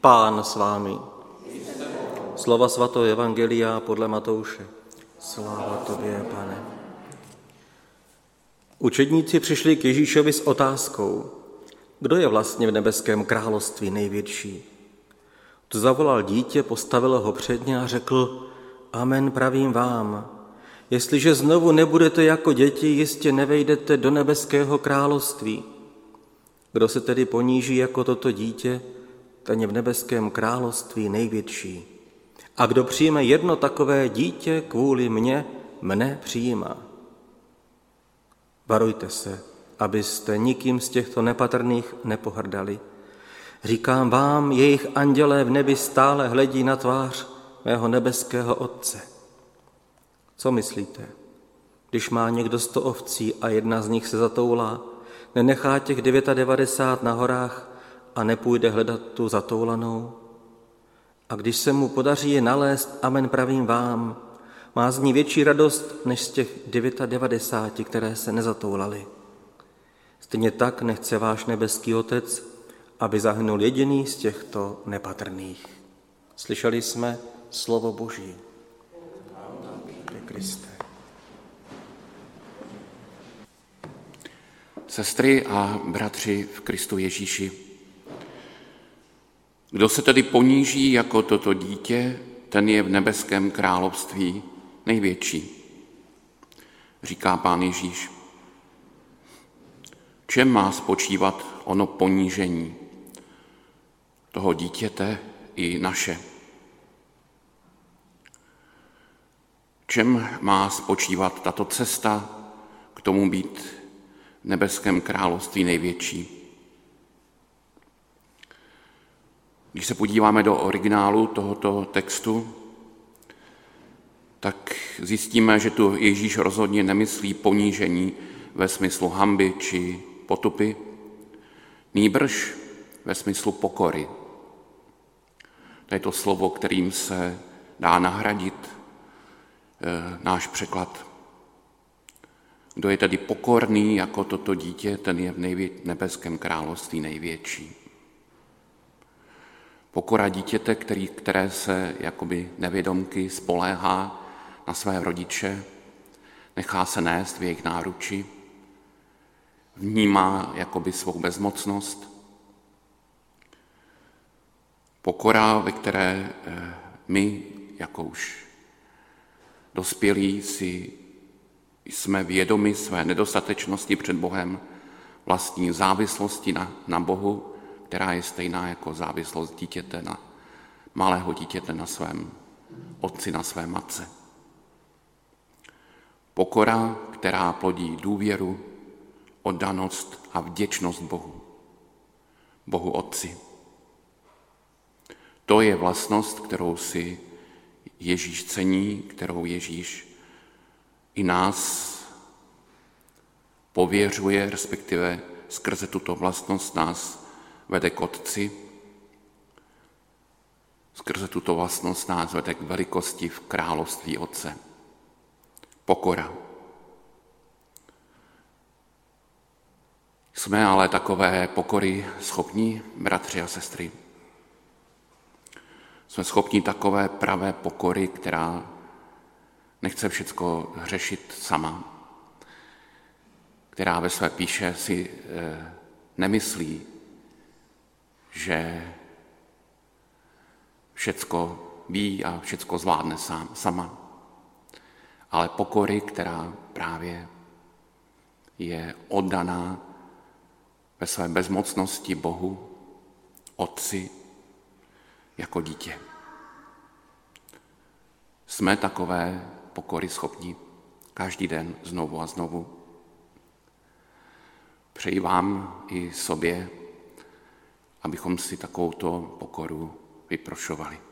Pán s vámi. Slova svatého Evangelia podle Matouše. Sláva tobě, pane. Učedníci přišli k Ježíšovi s otázkou, kdo je vlastně v nebeském království největší. Tu zavolal dítě, postavil ho před ně a řekl, Amen pravím vám, jestliže znovu nebudete jako děti, jistě nevejdete do nebeského království. Kdo se tedy poníží jako toto dítě, ten je v nebeském království největší. A kdo přijme jedno takové dítě kvůli mně, mne přijímá. Varujte se, abyste nikým z těchto nepatrných nepohrdali. Říkám vám, jejich andělé v nebi stále hledí na tvář mého nebeského Otce. Co myslíte? Když má někdo sto ovcí a jedna z nich se zatoulá, nenechá těch 99 na horách a nepůjde hledat tu zatoulanou? A když se mu podaří je nalézt, amen pravím vám, má z ní větší radost než z těch 99, které se nezatoulaly. Stejně tak nechce váš nebeský Otec, aby zahynul jediný z těchto nepatrných. Slyšeli jsme slovo Boží. Kriste. Sestry a bratři v Kristu Ježíši, kdo se tedy poníží jako toto dítě, ten je v nebeském království největší, říká pán Ježíš. Čem má spočívat ono ponížení toho dítěte i naše? Čem má spočívat tato cesta k tomu být v nebeském království největší? Když se podíváme do originálu tohoto textu, tak zjistíme, že tu Ježíš rozhodně nemyslí ponížení ve smyslu hamby či potupy, nýbrž ve smyslu pokory. To je to slovo, kterým se dá nahradit e, náš překlad. Kdo je tedy pokorný jako toto dítě, ten je v nebeském království největší. Pokora dítěte, který, které se jakoby nevědomky spoléhá na své rodiče, nechá se nést v jejich náruči, vnímá jakoby svou bezmocnost. Pokora, ve které eh, my, jako už dospělí, si jsme vědomi své nedostatečnosti před Bohem, vlastní závislosti na, na Bohu, která je stejná jako závislost dítěte na, malého dítěte na svém otci, na své matce. Pokora, která plodí důvěru, oddanost a vděčnost Bohu. Bohu Otci. To je vlastnost, kterou si Ježíš cení, kterou Ježíš i nás pověřuje, respektive skrze tuto vlastnost nás vede k Otci. Skrze tuto vlastnost nás vede k velikosti v království Otce. Pokora. Jsme ale takové pokory schopní, bratři a sestry. Jsme schopni takové pravé pokory, která nechce všecko řešit sama, která ve své píše si e, nemyslí, že všecko ví a všecko zvládne sám, sama, ale pokory, která právě je oddaná ve své bezmocnosti Bohu, Otci, jako dítě. Jsme takové pokory schopni každý den znovu a znovu. Přeji vám i sobě, abychom si takovouto pokoru vyprošovali.